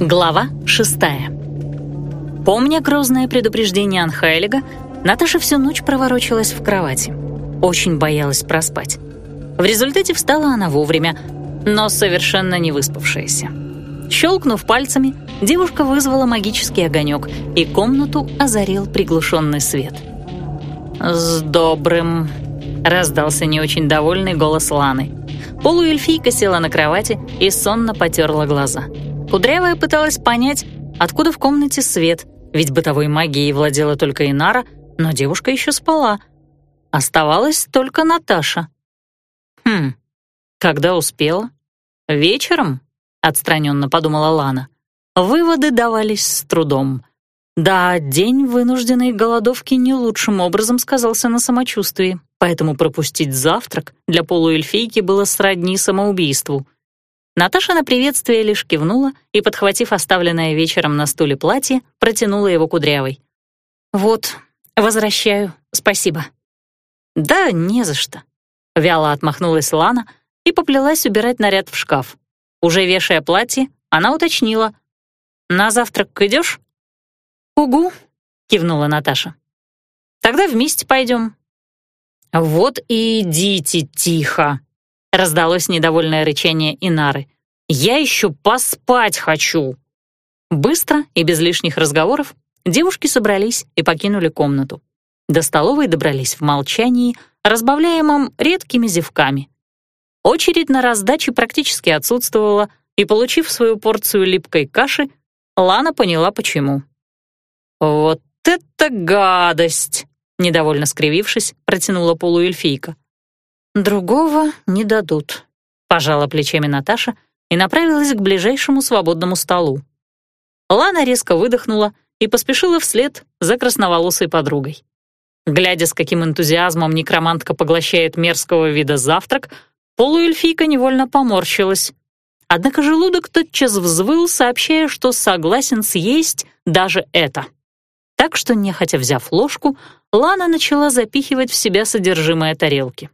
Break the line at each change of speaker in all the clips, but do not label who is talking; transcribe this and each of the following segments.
Глава шестая. Помня грозное предупреждение Анхайлига, Наташа всю ночь проворочилась в кровати. Очень боялась проспать. В результате встала она вовремя, но совершенно не выспавшаяся. Щелкнув пальцами, девушка вызвала магический огонек, и комнату озарил приглушенный свет. «С добрым!» — раздался не очень довольный голос Ланы. Полуэльфийка села на кровати и сонно потерла глаза. Кудрявая пыталась понять, откуда в комнате свет, ведь бытовой магией владела только Инара, но девушка еще спала. Оставалась только Наташа. «Хм, когда успела?» «Вечером?» — отстраненно подумала Лана. Выводы давались с трудом. Да, день вынужденной голодовки не лучшим образом сказался на самочувствии, поэтому пропустить завтрак для полуэльфийки было сродни самоубийству. Наташа на приветствие лишь кивнула и, подхватив оставленное вечером на стуле платье, протянула его кудрявой. «Вот, возвращаю, спасибо». «Да, не за что», — вяло отмахнулась Лана и поплелась убирать наряд в шкаф. Уже вешая платье, она уточнила. «На завтрак идешь?» «Угу», — кивнула Наташа. «Тогда вместе пойдем». «Вот и идите тихо», — раздалось недовольное рычание Инары. «Я еще поспать хочу». Быстро и без лишних разговоров девушки собрались и покинули комнату. До столовой добрались в молчании, разбавляемом редкими зевками. Очередь на раздаче практически отсутствовала, и, получив свою порцию липкой каши, Лана поняла, почему. «Вот это гадость!» — недовольно скривившись, протянула полуэльфийка. «Другого не дадут», — пожала плечами Наташа и направилась к ближайшему свободному столу. Лана резко выдохнула и поспешила вслед за красноволосой подругой. Глядя, с каким энтузиазмом некромантка поглощает мерзкого вида завтрак, полуэльфийка невольно поморщилась. Однако желудок тотчас взвыл, сообщая, что согласен съесть даже это. Так что, нехотя взяв ложку, Лана начала запихивать в себя содержимое тарелки.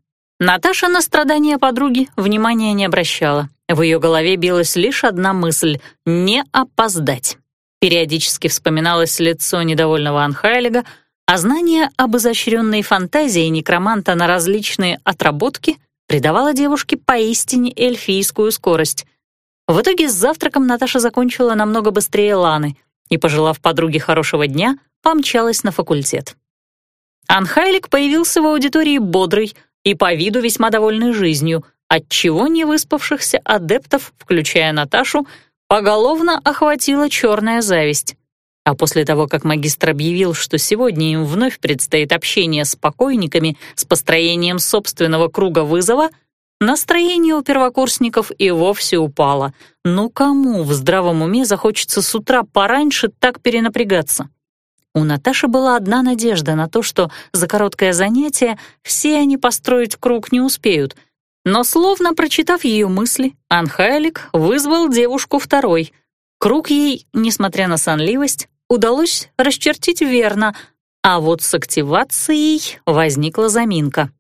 Наташа на страдания подруги внимания не обращала. В ее голове билась лишь одна мысль — не опоздать. Периодически вспоминалось лицо недовольного Анхайлига, а знание об изощренной фантазии некроманта на различные отработки придавало девушке поистине эльфийскую скорость. В итоге с завтраком Наташа закончила намного быстрее Ланы и, пожелав подруге хорошего дня, помчалась на факультет. Анхайлик появился в аудитории бодрый и по виду весьма довольный жизнью, отчего невыспавшихся адептов, включая Наташу, поголовно охватила черная зависть. А после того, как магистр объявил, что сегодня им вновь предстоит общение с покойниками с построением собственного круга вызова, настроение у первокурсников и вовсе упало. Ну кому в здравом уме захочется с утра пораньше так перенапрягаться? У Наташи была одна надежда на то, что за короткое занятие все они построить круг не успеют. Но словно прочитав ее мысли, Анхайлик вызвал девушку второй. Круг ей, несмотря на сонливость, удалось расчертить верно, а вот с активацией возникла заминка.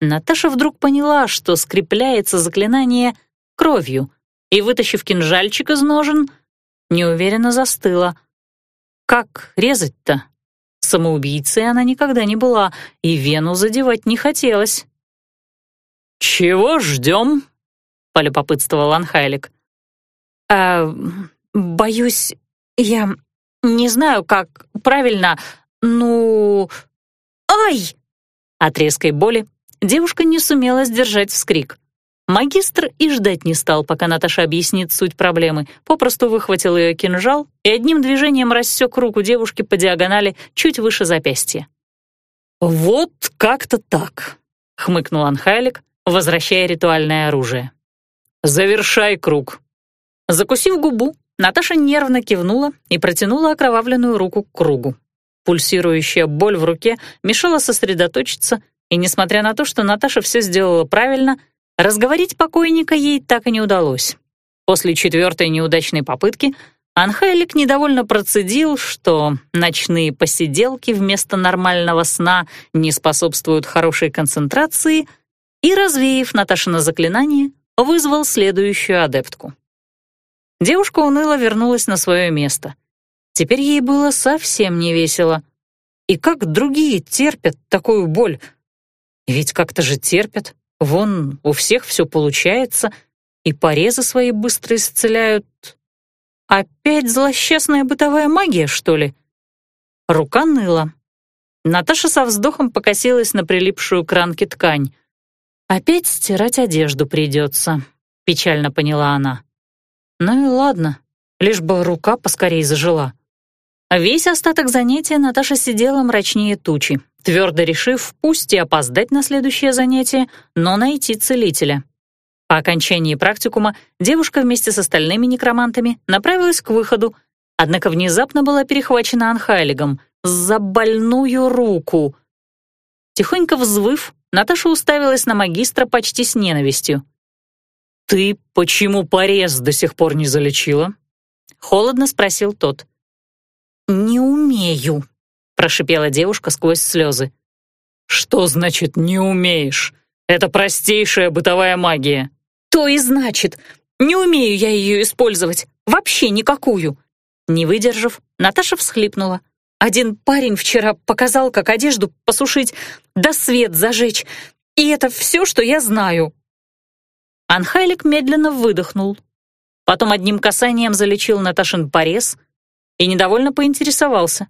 Наташа вдруг поняла, что скрепляется заклинание кровью, и, вытащив кинжальчик из ножен, неуверенно застыла — как резать-то? Самоубийцей она никогда не была, и вену задевать не хотелось. «Чего ждем?» — полюбопытствовал Анхайлик. «Э, боюсь, я не знаю, как правильно, ну... Ай!» От резкой боли девушка не сумела сдержать вскрик. Магистр и ждать не стал, пока Наташа объяснит суть проблемы, попросту выхватил ее кинжал и одним движением рассек руку девушки по диагонали чуть выше запястья. «Вот как-то так», — хмыкнул Анхайлик, возвращая ритуальное оружие. «Завершай круг». Закусив губу, Наташа нервно кивнула и протянула окровавленную руку к кругу. Пульсирующая боль в руке мешала сосредоточиться, и, несмотря на то, что Наташа все сделала правильно, Разговорить покойника ей так и не удалось. После четвертой неудачной попытки Анхайлик недовольно процедил, что ночные посиделки вместо нормального сна не способствуют хорошей концентрации, и, развеяв Наташино заклинание, вызвал следующую адептку. девушка уныло вернулась на свое место. Теперь ей было совсем не весело. И как другие терпят такую боль? Ведь как-то же терпят. Вон, у всех все получается, и порезы свои быстро исцеляют. Опять злосчастная бытовая магия, что ли? Рука ныла. Наташа со вздохом покосилась на прилипшую к ранке ткань. «Опять стирать одежду придется», — печально поняла она. «Ну и ладно, лишь бы рука поскорей зажила». Весь остаток занятия Наташа сидела мрачнее тучи, твердо решив пусть и опоздать на следующее занятие, но найти целителя. По окончании практикума девушка вместе с остальными некромантами направилась к выходу, однако внезапно была перехвачена Анхайлигом за больную руку. Тихонько взвыв, Наташа уставилась на магистра почти с ненавистью. «Ты почему порез до сих пор не залечила?» — холодно спросил тот. «Не умею», — прошипела девушка сквозь слезы. «Что значит «не умеешь»? Это простейшая бытовая магия». «То и значит. Не умею я ее использовать. Вообще никакую». Не выдержав, Наташа всхлипнула. Один парень вчера показал, как одежду посушить, да свет зажечь. И это все, что я знаю». Анхайлик медленно выдохнул. Потом одним касанием залечил Наташин порез и недовольно поинтересовался.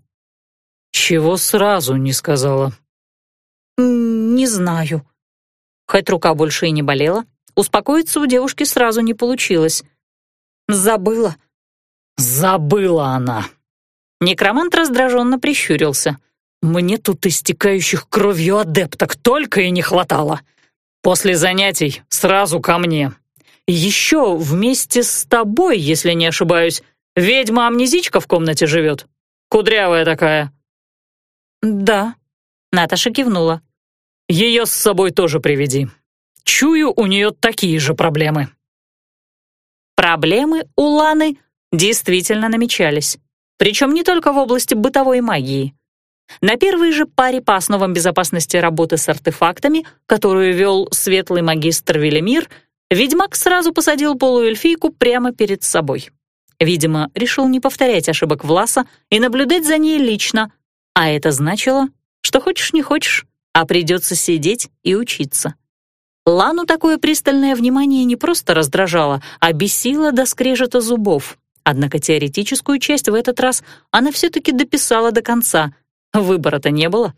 «Чего сразу не сказала?» «Не знаю». Хоть рука больше и не болела, успокоиться у девушки сразу не получилось. «Забыла». «Забыла она», Некромант раздраженно прищурился. «Мне тут истекающих кровью адепток только и не хватало. После занятий сразу ко мне. Еще вместе с тобой, если не ошибаюсь, ведьма-амнезичка в комнате живет. Кудрявая такая». «Да», — Наташа кивнула. «Ее с собой тоже приведи. Чую, у нее такие же проблемы». Проблемы у Ланы действительно намечались. Причем не только в области бытовой магии. На первой же паре по основам безопасности работы с артефактами, которую вел светлый магистр Велимир, ведьмак сразу посадил полуэльфийку прямо перед собой. Видимо, решил не повторять ошибок Власа и наблюдать за ней лично, а это значило, что хочешь не хочешь, а придется сидеть и учиться. Лану такое пристальное внимание не просто раздражало, а бесило до скрежета зубов. Однако теоретическую часть в этот раз она все-таки дописала до конца. Выбора-то не было.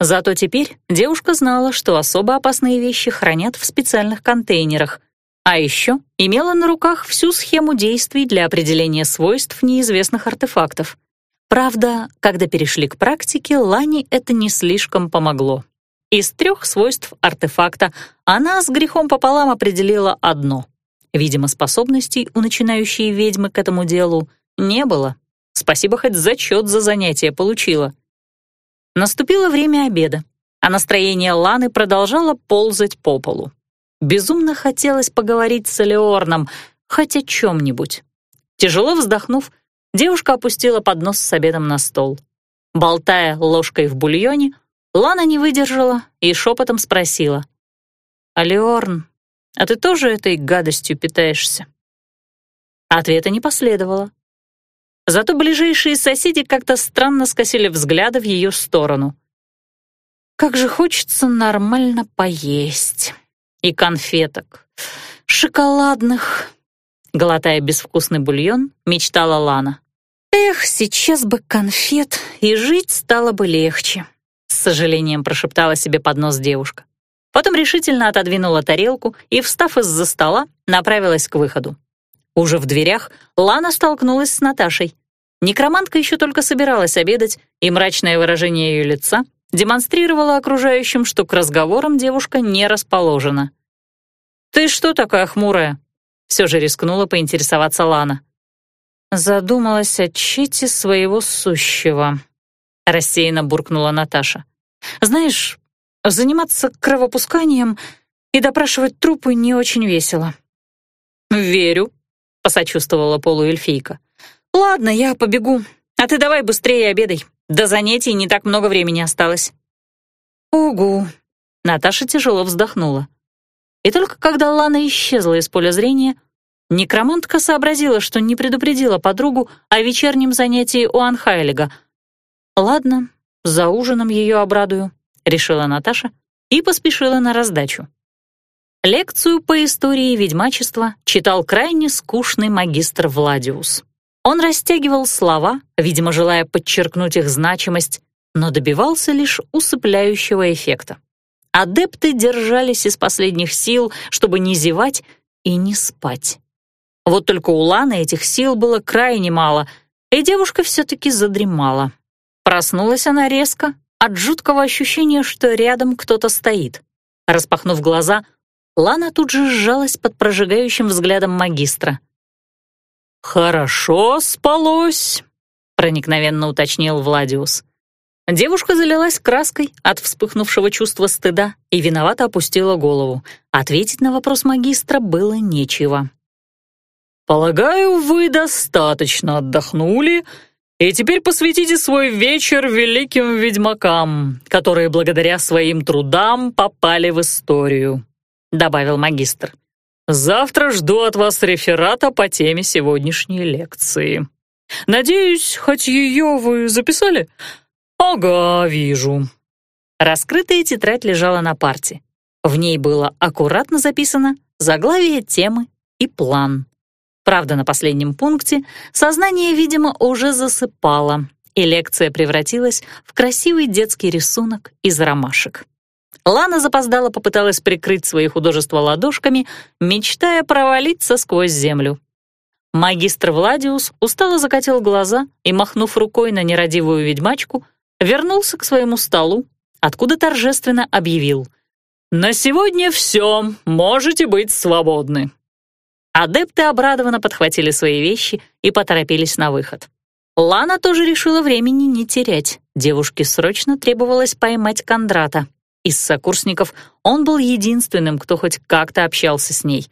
Зато теперь девушка знала, что особо опасные вещи хранят в специальных контейнерах, а еще имела на руках всю схему действий для определения свойств неизвестных артефактов. Правда, когда перешли к практике, Лане это не слишком помогло. Из трех свойств артефакта она с грехом пополам определила одно — Видимо, способностей у начинающей ведьмы к этому делу не было. Спасибо, хоть зачет за занятие получила. Наступило время обеда, а настроение Ланы продолжало ползать по полу. Безумно хотелось поговорить с Элеорном, хоть о чем-нибудь. Тяжело вздохнув, девушка опустила поднос с обедом на стол. Болтая ложкой в бульоне, Лана не выдержала и шепотом спросила. «Алиорн, а ты тоже этой гадостью питаешься?» Ответа не последовало. Зато ближайшие соседи как-то странно скосили взгляды в ее сторону. «Как же хочется нормально поесть. И конфеток. Шоколадных». Глотая безвкусный бульон, мечтала Лана. «Эх, сейчас бы конфет, и жить стало бы легче», — с сожалением прошептала себе под нос девушка. Потом решительно отодвинула тарелку и, встав из-за стола, направилась к выходу. Уже в дверях Лана столкнулась с Наташей. Некромантка еще только собиралась обедать, и мрачное выражение ее лица демонстрировало окружающим, что к разговорам девушка не расположена. «Ты что такая хмурая?» — все же рискнула поинтересоваться Лана. Задумалась о чите своего сущего, — рассеянно буркнула Наташа. «Знаешь, Заниматься кровопусканием и допрашивать трупы не очень весело. «Верю», — посочувствовала полуэльфийка. «Ладно, я побегу, а ты давай быстрее обедай. До занятий не так много времени осталось». «Угу», — Наташа тяжело вздохнула. И только когда Лана исчезла из поля зрения, Некромантка сообразила, что не предупредила подругу о вечернем занятии у Анхайлига. «Ладно, за ужином ее обрадую», — решила Наташа и поспешила на раздачу. Лекцию по истории ведьмачества читал крайне скучный магистр Владиус. Он растягивал слова, видимо, желая подчеркнуть их значимость, но добивался лишь усыпляющего эффекта. Адепты держались из последних сил, чтобы не зевать и не спать. Вот только у Ланы этих сил было крайне мало, и девушка все-таки задремала. Проснулась она резко от жуткого ощущения, что рядом кто-то стоит. Распахнув глаза, Лана тут же сжалась под прожигающим взглядом магистра.
«Хорошо спалось», — проникновенно уточнил Владиус.
Девушка залилась краской от вспыхнувшего чувства стыда и виновато опустила голову. Ответить на вопрос магистра было нечего.
«Полагаю, вы достаточно отдохнули, и теперь посвятите свой вечер великим ведьмакам, которые благодаря своим трудам попали в историю», — добавил магистр. «Завтра жду от вас реферата по теме сегодняшней лекции. Надеюсь, хоть ее вы записали?» «Ага, вижу».
Раскрытая тетрадь лежала на парте. В ней было аккуратно записано заглавие темы и план. Правда, на последнем пункте сознание, видимо, уже засыпало, и лекция превратилась в красивый детский рисунок из ромашек. Лана запоздала попыталась прикрыть свои художества ладошками, мечтая провалиться сквозь землю. Магистр Владиус устало закатил глаза и, махнув рукой на нерадивую ведьмачку, вернулся к своему столу, откуда торжественно объявил «На сегодня все, можете быть свободны». Адепты обрадованно подхватили свои вещи и поторопились на выход. Лана тоже решила времени не терять. Девушке срочно требовалось поймать Кондрата. Из сокурсников он был единственным, кто хоть как-то общался с ней.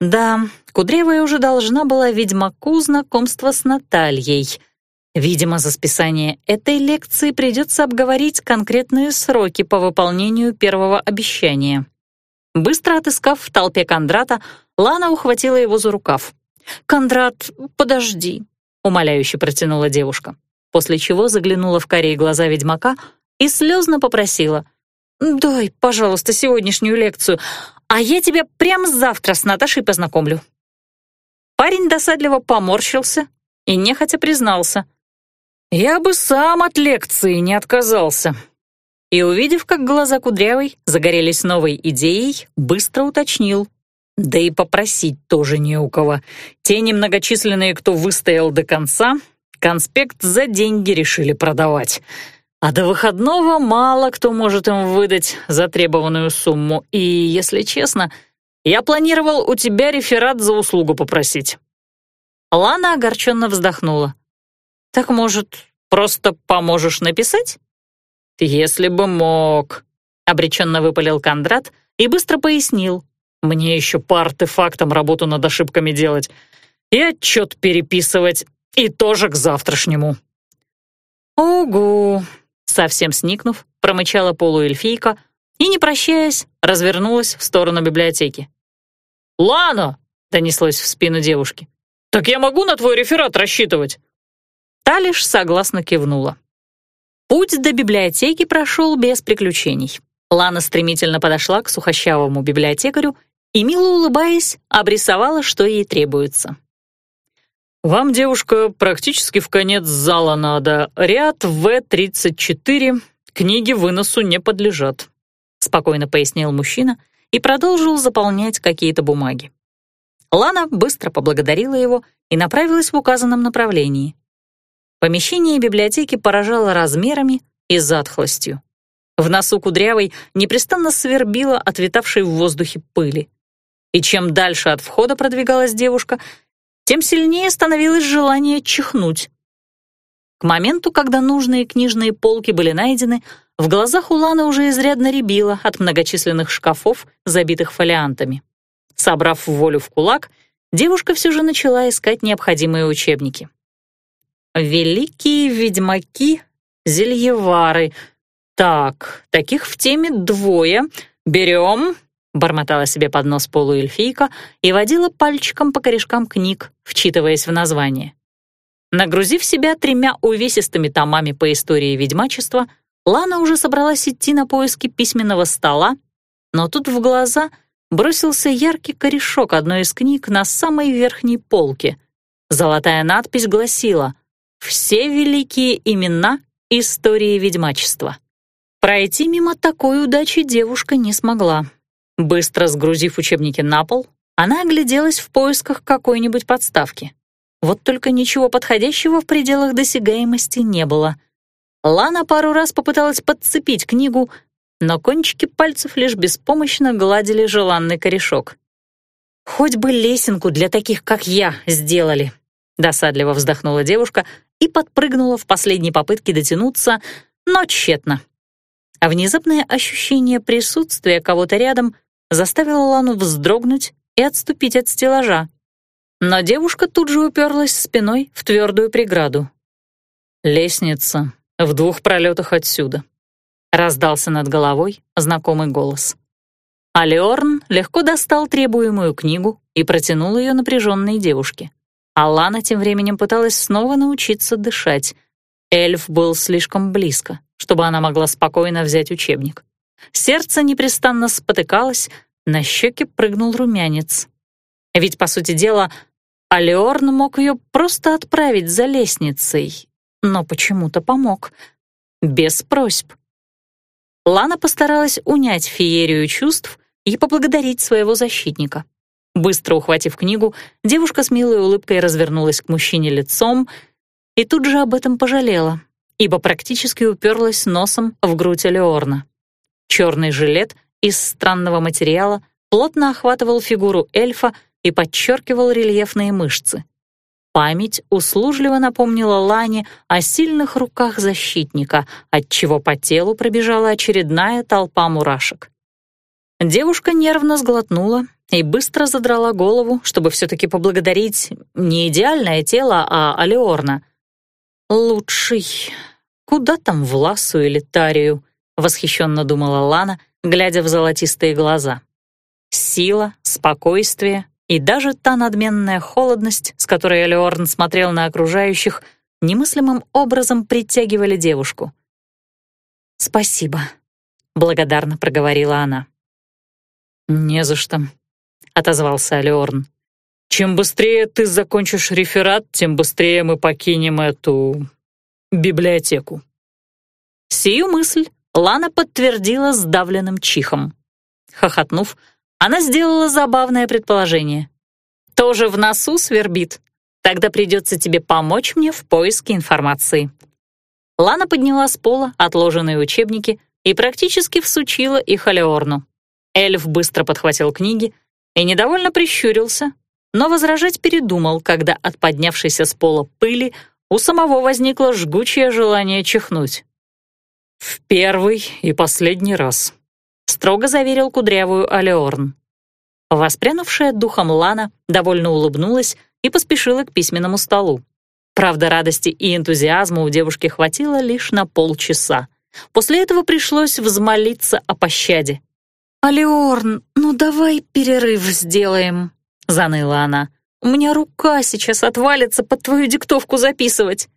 Да, Кудрявая уже должна была ведьмаку знакомство с Натальей, Видимо, за списание этой лекции придется обговорить конкретные сроки по выполнению первого обещания. Быстро отыскав в толпе Кондрата, Лана ухватила его за рукав. «Кондрат, подожди», — умоляюще протянула девушка, после чего заглянула в карие глаза ведьмака и слезно попросила. «Дай, пожалуйста, сегодняшнюю лекцию, а я тебя прямо завтра с Наташей познакомлю». Парень досадливо поморщился и нехотя признался — «Я бы сам от лекции не отказался». И, увидев, как глаза Кудрявой загорелись новой идеей, быстро уточнил. Да и попросить тоже не у кого. Те немногочисленные, кто выстоял до конца, конспект за деньги решили продавать. А до выходного мало кто может им выдать затребованную сумму. И, если честно, я планировал у тебя реферат за услугу попросить». Лана огорченно вздохнула. Так, может, просто поможешь написать? Если бы мог, обреченно выпалил Кондрат и быстро пояснил. Мне еще по артефактам работу над ошибками делать и отчет переписывать, и тоже к завтрашнему. «Угу», — совсем сникнув, промычала полуэльфийка и, не прощаясь, развернулась в сторону библиотеки. «Лана!» — донеслось в спину девушки. «Так я могу на твой реферат рассчитывать?» Та лишь согласно кивнула. Путь до библиотеки прошел без приключений. Лана стремительно подошла к сухощавому библиотекарю и, мило улыбаясь, обрисовала, что ей требуется. «Вам, девушка, практически в конец зала надо. Ряд В-34, книги выносу не подлежат», — спокойно пояснил мужчина и продолжил заполнять какие-то бумаги. Лана быстро поблагодарила его и направилась в указанном направлении. Помещение библиотеки поражало размерами и затхлостью. В носу кудрявой непрестанно свербило отвитавшей в воздухе пыли. И чем дальше от входа продвигалась девушка, тем сильнее становилось желание чихнуть. К моменту, когда нужные книжные полки были найдены, в глазах у Ланы уже изрядно рябило от многочисленных шкафов, забитых фолиантами. Собрав волю в кулак, девушка все же начала искать необходимые учебники. Великие ведьмаки, зельевары. Так, таких в теме двое. Берем бормотала себе под нос полуэльфийка и водила пальчиком по корешкам книг, вчитываясь в название. Нагрузив себя тремя увесистыми томами по истории ведьмачества, Лана уже собралась идти на поиски письменного стола, но тут в глаза бросился яркий корешок одной из книг на самой верхней полке. Золотая надпись гласила «Все великие имена истории ведьмачества». Пройти мимо такой удачи девушка не смогла. Быстро сгрузив учебники на пол, она огляделась в поисках какой-нибудь подставки. Вот только ничего подходящего в пределах досягаемости не было. Лана пару раз попыталась подцепить книгу, но кончики пальцев лишь беспомощно гладили желанный корешок. «Хоть бы лесенку для таких, как я, сделали», — досадливо вздохнула девушка и подпрыгнула в последней попытке дотянуться, но тщетно. А внезапное ощущение присутствия кого-то рядом — заставила Лану вздрогнуть и отступить от стеллажа. Но девушка тут же уперлась спиной в твердую преграду. «Лестница в двух пролетах отсюда», — раздался над головой знакомый голос. Алиорн легко достал требуемую книгу и протянул ее напряженной девушке. А Лана тем временем пыталась снова научиться дышать. Эльф был слишком близко, чтобы она могла спокойно взять учебник. Сердце непрестанно спотыкалось, на щеке прыгнул румянец. Ведь, по сути дела, Алиорн мог ее просто отправить за лестницей, но почему-то помог. Без просьб. Лана постаралась унять феерию чувств и поблагодарить своего защитника. Быстро ухватив книгу, девушка с милой улыбкой развернулась к мужчине лицом и тут же об этом пожалела, ибо практически уперлась носом в грудь Алиорна. Черный жилет из странного материала плотно охватывал фигуру эльфа и подчеркивал рельефные мышцы. Память услужливо напомнила Лане о сильных руках защитника, отчего по телу пробежала очередная толпа мурашек. Девушка нервно сглотнула и быстро задрала голову, чтобы все-таки поблагодарить не идеальное тело, а Алиорна. «Лучший. Куда там Власу или Тарию?» восхищенно думала Лана, глядя в золотистые глаза. Сила, спокойствие и даже та надменная холодность, с которой Элеорн смотрел на окружающих, немыслимым образом притягивали девушку. «Спасибо», — благодарно проговорила она.
«Не за что», — отозвался Алеорн. «Чем быстрее ты закончишь реферат, тем быстрее мы покинем эту... библиотеку».
Сию мысль Лана подтвердила сдавленным чихом. Хохотнув, она сделала забавное предположение. «Тоже в носу свербит? Тогда придется тебе помочь мне в поиске информации». Лана подняла с пола отложенные учебники и практически всучила их Алеорну. Эльф быстро подхватил книги и недовольно прищурился, но возражать передумал, когда от поднявшейся с пола пыли у самого возникло жгучее желание чихнуть.
«В первый и последний раз», — строго заверил кудрявую Алеорн.
Воспрянувшая духом Лана довольно улыбнулась и поспешила к письменному столу. Правда, радости и энтузиазма у девушки хватило лишь на полчаса. После этого пришлось взмолиться о пощаде. «Алеорн, ну давай перерыв сделаем», — заныла она. «У меня рука сейчас отвалится под твою диктовку записывать».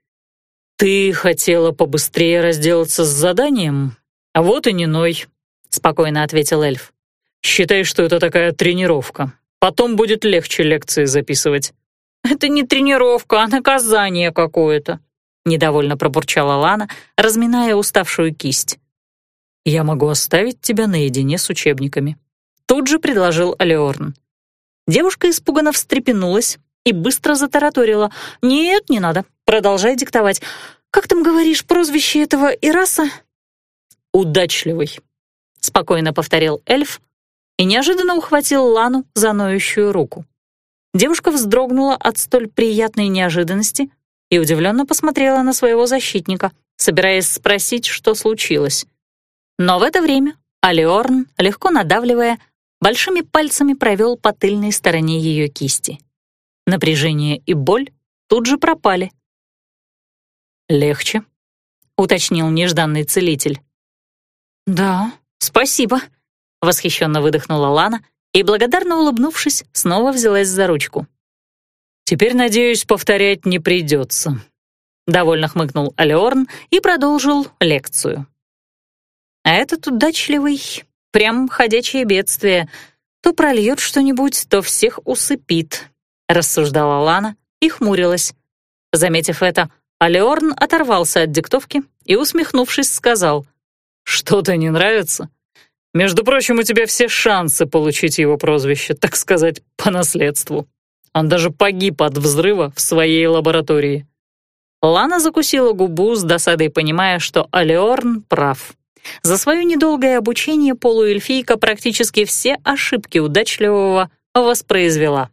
«Ты хотела побыстрее разделаться с заданием? А вот и не ной», — спокойно ответил эльф. «Считай, что это такая тренировка. Потом будет легче лекции записывать».
«Это не тренировка, а наказание какое-то», — недовольно пробурчала Лана, разминая уставшую кисть.
«Я могу оставить тебя наедине с учебниками», — тут же предложил Алеорн.
Девушка испуганно встрепенулась и быстро затараторила. «Нет, не надо. Продолжай диктовать. Как там говоришь прозвище этого Ираса?»
«Удачливый», — спокойно повторил эльф и неожиданно ухватил Лану за ноющую руку.
Девушка вздрогнула от столь приятной неожиданности и удивленно посмотрела на своего защитника, собираясь спросить, что случилось. Но в это время Алиорн, легко надавливая, большими пальцами провел по тыльной стороне ее кисти. Напряжение и боль тут же пропали.
«Легче?» — уточнил нежданный целитель.
«Да, спасибо», — восхищенно выдохнула Лана и, благодарно улыбнувшись, снова взялась за ручку.
«Теперь, надеюсь, повторять не придется», — довольно хмыкнул Алеорн и продолжил лекцию.
А этот удачливый, прям ходячее бедствие, то прольет что-нибудь, то всех усыпит, рассуждала Лана и хмурилась. Заметив это, Алеорн оторвался от диктовки и, усмехнувшись, сказал,
«Что-то не нравится? Между прочим, у тебя все шансы получить его прозвище, так сказать, по наследству. Он даже погиб от взрыва в своей лаборатории».
Лана закусила губу с досадой, понимая, что Алеорн прав. За свое недолгое обучение полуэльфийка практически все ошибки удачливого воспроизвела.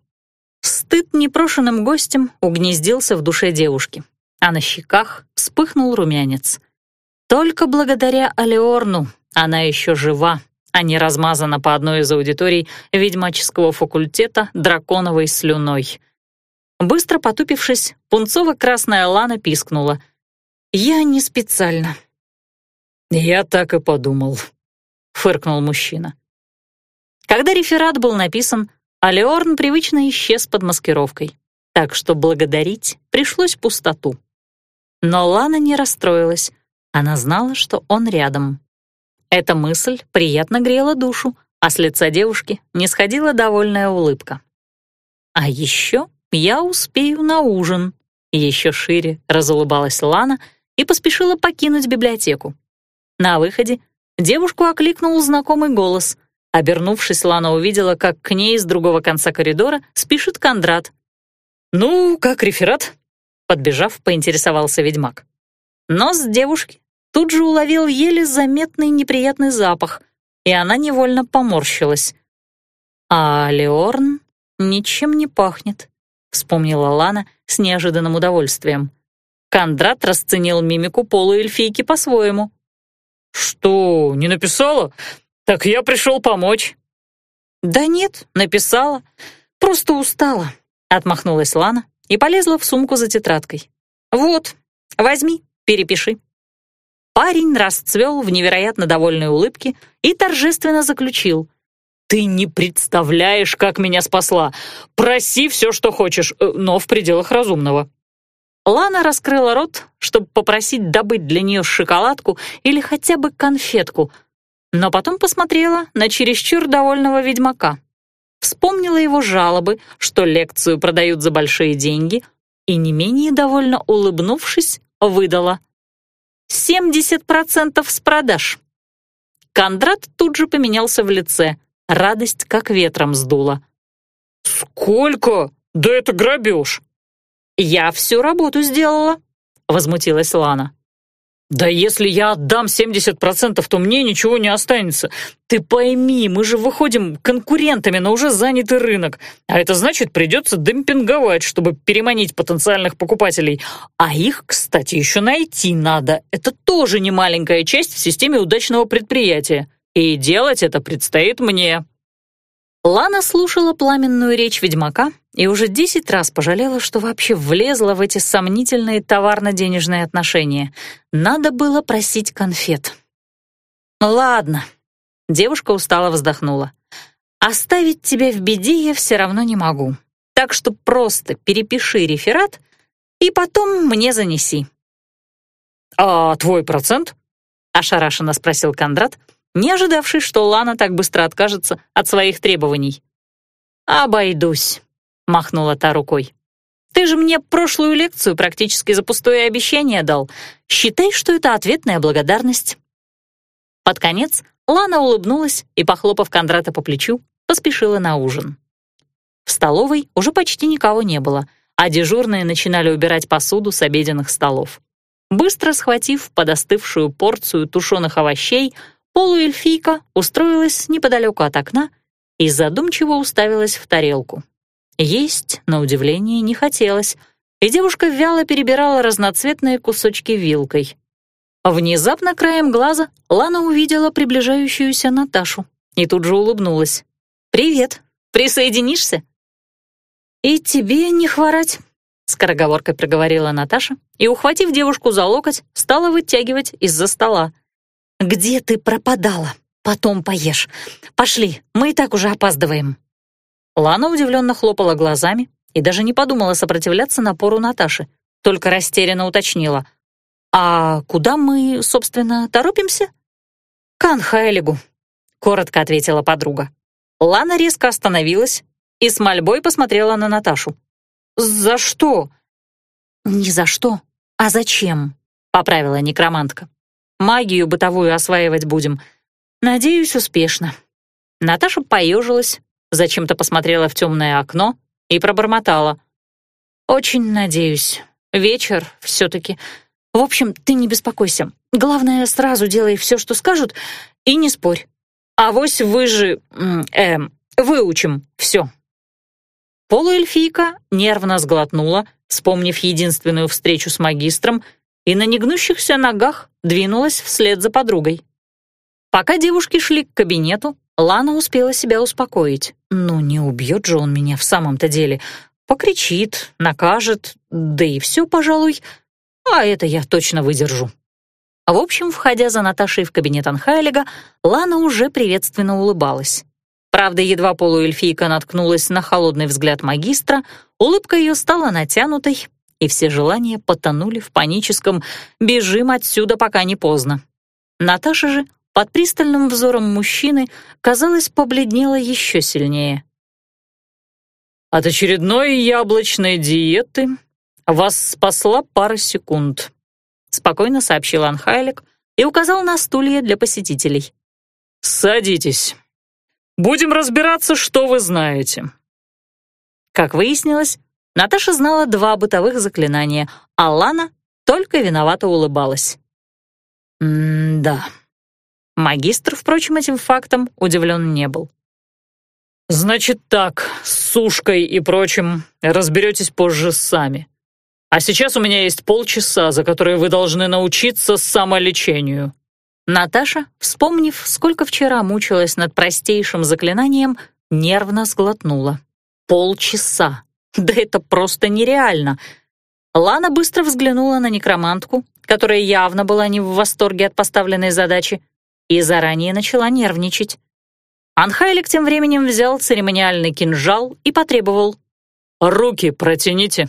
Стыд непрошенным гостем угнездился в душе девушки, а на щеках вспыхнул румянец. Только благодаря Алеорну она еще жива, а не размазана по одной из аудиторий ведьмаческого факультета драконовой слюной. Быстро потупившись, пунцово-красная Лана пискнула. «Я не специально».
«Я так и подумал», — фыркнул мужчина.
Когда реферат был написан, Алеорн привычно исчез под маскировкой, так что благодарить пришлось пустоту. Но Лана не расстроилась, она знала, что он рядом. Эта мысль приятно грела душу, а с лица девушки не сходила довольная улыбка. «А еще я успею на ужин», — еще шире разулыбалась Лана и поспешила покинуть библиотеку. На выходе девушку окликнул знакомый голос. Обернувшись, Лана увидела, как к ней с другого конца коридора спешит Кондрат.
«Ну, как реферат?»
Подбежав, поинтересовался ведьмак. Нос девушки тут же уловил еле заметный неприятный запах, и она невольно поморщилась. «А Леорн ничем не пахнет», — вспомнила Лана с неожиданным удовольствием. Кондрат расценил мимику полуэльфийки по-своему.
«Что, не написала? Так я пришел помочь».
«Да нет, написала. Просто устала», — отмахнулась Лана и полезла в сумку за тетрадкой. «Вот, возьми, перепиши». Парень расцвел в невероятно довольной улыбке и торжественно заключил.
«Ты не представляешь, как меня спасла! Проси все, что хочешь, э, но в пределах разумного».
Лана раскрыла рот, чтобы попросить добыть для нее шоколадку или хотя бы конфетку, но потом посмотрела на чересчур довольного ведьмака. Вспомнила его жалобы, что лекцию продают за большие деньги, и не менее довольно улыбнувшись, выдала. «Семьдесят процентов с продаж». Кондрат тут же поменялся в лице, радость как ветром сдула.
«Сколько? Да это грабеж!»
«Я всю работу сделала», — возмутилась Лана.
«Да если я отдам 70%, то мне ничего не останется. Ты пойми, мы же выходим конкурентами на уже занятый рынок, а это значит, придется демпинговать, чтобы переманить потенциальных покупателей. А их, кстати, еще найти надо. Это тоже не маленькая часть в системе удачного предприятия. И делать это предстоит мне».
Лана слушала пламенную речь ведьмака и уже десять раз пожалела, что вообще влезла в эти сомнительные товарно-денежные отношения. Надо было просить конфет. «Ну ладно», — девушка устало вздохнула. «Оставить тебя в беде я все равно не могу, так что просто перепиши реферат и потом мне занеси».
«А твой процент?»
— ошарашенно спросил Кондрат, не ожидавший, что Лана так быстро откажется от своих требований. «Обойдусь», махнула та рукой. «Ты же мне прошлую лекцию практически за пустое обещание дал. Считай, что это ответная благодарность». Под конец Лана улыбнулась и, похлопав Кондрата по плечу, поспешила на ужин. В столовой уже почти никого не было, а дежурные начинали убирать посуду с обеденных столов. Быстро схватив подостывшую порцию тушеных овощей, полуэльфийка устроилась неподалеку от окна и задумчиво уставилась в тарелку. Есть, на удивление, не хотелось, и девушка вяло перебирала разноцветные кусочки вилкой. Внезапно краем глаза Лана увидела приближающуюся Наташу и тут же улыбнулась. «Привет, присоединишься?» «И тебе не хворать», — скороговоркой проговорила Наташа и, ухватив девушку за локоть, стала вытягивать из-за стола. «Где ты пропадала? потом поешь. Пошли, мы и так уже опаздываем».
Лана удивленно хлопала глазами и даже не подумала сопротивляться напору Наташи, только растерянно уточнила. «А куда мы, собственно, торопимся?»
«К Анхайлигу», — коротко ответила подруга.
Лана резко остановилась и с мольбой посмотрела на Наташу. «За что?»
«Не за что, а зачем?» — поправила некромантка.
«Магию бытовую осваивать будем. Надеюсь, успешно». Наташа поежилась, зачем-то посмотрела в темное окно и пробормотала. «Очень надеюсь. Вечер все-таки. В общем, ты не беспокойся. Главное, сразу делай все, что скажут, и не спорь. Авось вы же... Э, выучим все». Полуэльфийка нервно сглотнула, вспомнив единственную встречу с магистром, и на негнущихся ногах двинулась вслед за подругой. Пока девушки шли к кабинету, Лана успела себя успокоить. Ну, не убьет же он меня в самом-то деле. Покричит, накажет, да и все, пожалуй. А это я точно выдержу. В общем, входя за Наташей в кабинет Анхайлига, Лана уже приветственно улыбалась. Правда, едва полуэльфийка наткнулась на холодный взгляд магистра, улыбка ее стала натянутой, и все желания потонули в паническом «бежим отсюда, пока не поздно». Наташа же под пристальным взором мужчины, казалось, побледнела еще сильнее. «От очередной яблочной диеты вас спасла пара секунд», спокойно сообщил Анхайлик и указал на стулья для посетителей. «Садитесь. Будем разбираться, что вы знаете». Как выяснилось, Наташа знала два бытовых заклинания, а Лана только виновато улыбалась. «М-да», Магистр, впрочем, этим фактом удивлен не был. «Значит так, с сушкой и прочим разберетесь позже сами. А сейчас у меня есть полчаса, за которые вы должны научиться самолечению». Наташа, вспомнив, сколько вчера мучилась над простейшим заклинанием, нервно сглотнула. Полчаса. Да это просто нереально. Лана быстро взглянула на некромантку, которая явно была не в восторге от поставленной задачи, и заранее начала нервничать. Анхайлик тем временем взял церемониальный кинжал и потребовал «Руки протяните».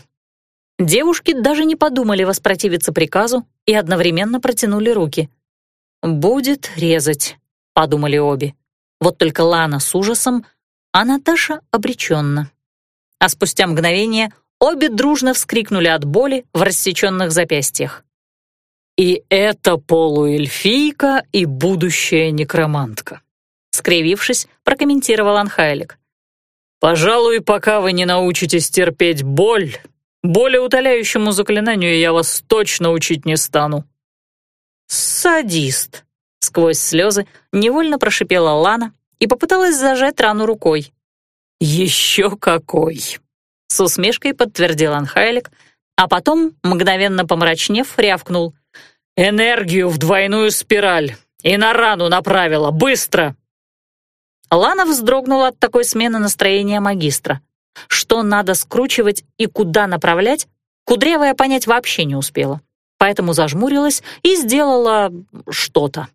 Девушки даже не подумали воспротивиться приказу и одновременно протянули руки. «Будет резать», — подумали обе. Вот только Лана с ужасом, а Наташа обреченно. А спустя мгновение обе дружно вскрикнули от боли в рассеченных запястьях. «И это полуэльфийка и будущая некромантка», — скривившись, прокомментировал Анхайлик. «Пожалуй, пока вы не научитесь терпеть боль, более утоляющему заклинанию я вас точно учить не стану». «Садист», — сквозь слезы невольно прошипела Лана и попыталась зажать рану рукой. «Еще какой!» — с усмешкой подтвердил Анхайлик, а потом, мгновенно помрачнев, рявкнул. «Энергию в двойную спираль! И на рану направила! Быстро!» Лана вздрогнула от такой смены настроения магистра. Что надо скручивать и куда направлять, Кудрявая понять вообще не успела, поэтому зажмурилась и сделала что-то.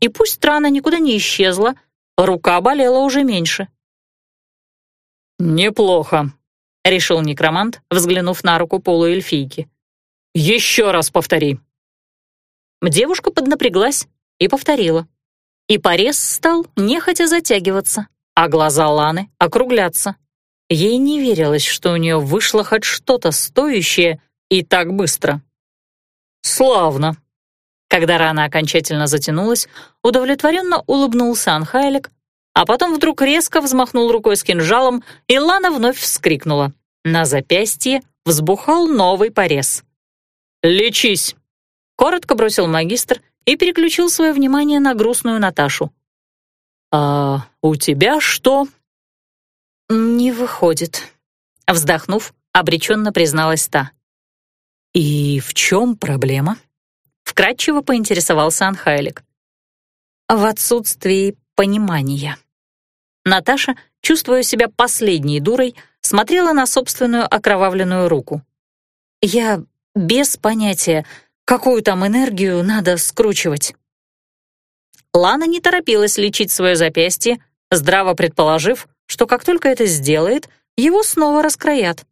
И пусть рана никуда не исчезла, рука болела уже меньше. «Неплохо», — решил некромант, взглянув на руку полуэльфийки. «Еще раз повтори». Девушка поднапряглась и повторила. И порез стал нехотя затягиваться, а глаза Ланы округляться. Ей не верилось, что у нее вышло хоть что-то стоящее и так быстро. «Славно!» Когда рана окончательно затянулась, удовлетворенно улыбнулся Анхайлик, а потом вдруг резко взмахнул рукой с кинжалом, и Лана вновь вскрикнула. На запястье взбухал новый порез. «Лечись!» Коротко бросил магистр и переключил свое внимание на грустную Наташу. «А у тебя что?» «Не выходит», — вздохнув, обреченно призналась та. «И в чем проблема?» — вкратчиво поинтересовался Анхайлик. «В отсутствии понимания». Наташа, чувствуя себя последней дурой, смотрела на собственную окровавленную руку. «Я без понятия, Какую там энергию надо скручивать?
Лана не торопилась лечить свое запястье, здраво предположив, что как только это сделает, его снова раскроят.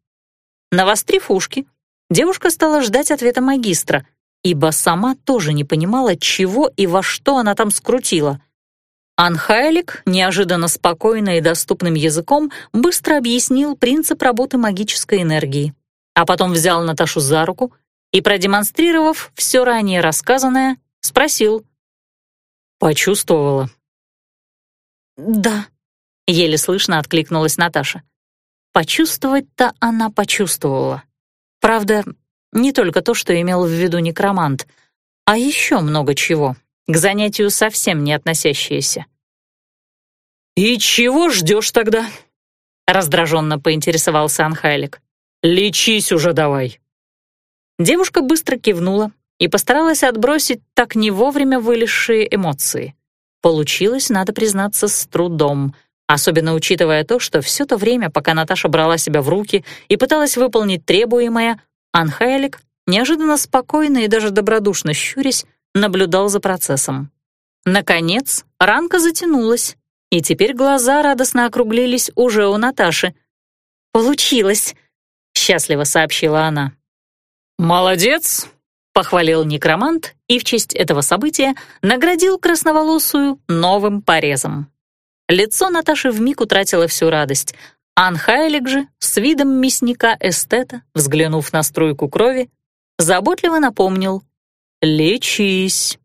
Навострив ушки, девушка стала ждать ответа магистра, ибо сама тоже не понимала, чего и во что она там скрутила. Анхайлик неожиданно спокойно и доступным языком быстро объяснил принцип работы магической энергии, а потом взял Наташу за руку и, продемонстрировав все ранее рассказанное, спросил.
«Почувствовала?»
«Да», — еле слышно откликнулась Наташа. Почувствовать-то она почувствовала. Правда, не только то, что имел в виду некромант, а еще много чего, к занятию совсем не относящееся.
«И чего ждешь тогда?» — раздраженно поинтересовался Анхайлик. «Лечись уже давай!»
Девушка быстро кивнула и постаралась отбросить так не вовремя вылезшие эмоции. Получилось, надо признаться, с трудом — особенно учитывая то, что все то время, пока Наташа брала себя в руки и пыталась выполнить требуемое, Анхайлик, неожиданно спокойно и даже добродушно щурясь, наблюдал за процессом. Наконец, ранка затянулась, и теперь глаза радостно округлились уже у Наташи. «Получилось!» — счастливо сообщила она.
«Молодец!» — похвалил некромант и в честь этого события наградил красноволосую новым порезом.
Лицо Наташи вмиг утратило всю радость. Анхайлик же, с видом мясника-эстета, взглянув на струйку крови, заботливо напомнил «Лечись».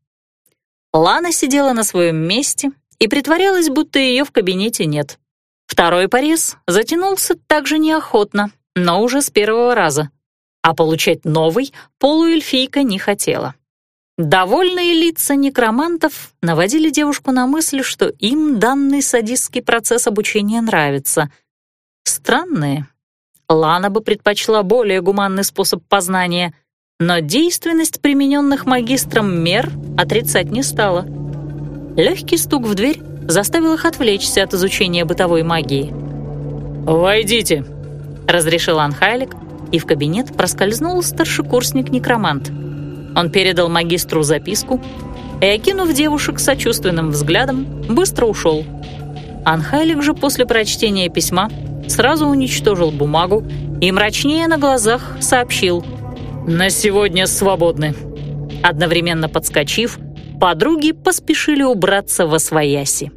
Лана сидела на своем месте и притворялась, будто ее в кабинете нет. Второй порез затянулся также неохотно, но уже с первого раза, а получать новый полуэльфийка не хотела. Довольные лица некромантов наводили девушку на мысль, что им данный садистский процесс обучения нравится. Странные. Лана бы предпочла более гуманный способ познания, но действенность примененных магистром мер отрицать не стала. Легкий стук в дверь заставил их отвлечься от изучения бытовой магии.
«Войдите», — разрешил Анхайлик,
и в кабинет проскользнул старшекурсник-некромант — он передал магистру записку и, окинув девушек сочувственным взглядом, быстро ушел. Анхайлик же после прочтения письма сразу уничтожил бумагу и мрачнее на глазах сообщил «На сегодня свободны». Одновременно подскочив, подруги поспешили убраться во свояси.